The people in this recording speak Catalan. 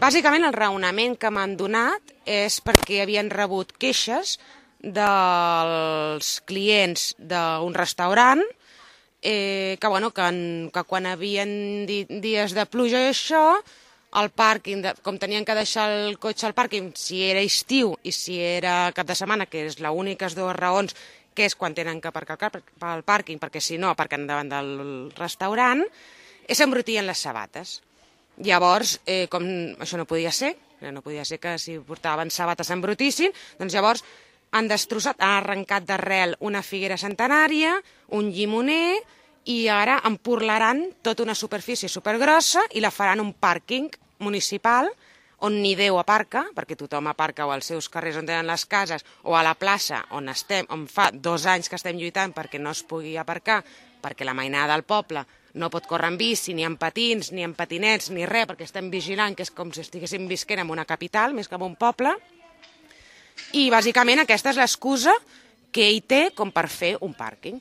Bàsicament el raonament que m'han donat és perquè havien rebut queixes dels clients d'un restaurant eh, que, bueno, que, en, que quan havien di, dies de pluja i això, el pàrquing, de, com tenien que deixar el cotxe al pàrquing, si era estiu i si era cap de setmana, que és l'úniques dues raons, que és quan tenen que aparcar el pàrquing, perquè si no aparquen davant del restaurant, s'embrutien les sabates. Llavors, eh, com això no podia ser, no podia ser que si portaven sabates s'embrutissin, doncs llavors han destrossat, han arrencat d'arrel una figuera centenària, un llimoner, i ara empurlaran tota una superfície supergrossa i la faran un pàrquing municipal on ni Déu aparca, perquè tothom aparca o als seus carrers on tenen les cases o a la plaça on estem, on fa dos anys que estem lluitant perquè no es pugui aparcar, perquè la mainada del poble no pot córrer en bici, ni en patins, ni en patinets, ni res, perquè estem vigilant que és com si estiguéssim visquent en una capital més que en un poble. I bàsicament aquesta és l'excusa que ell té com per fer un pàrquing.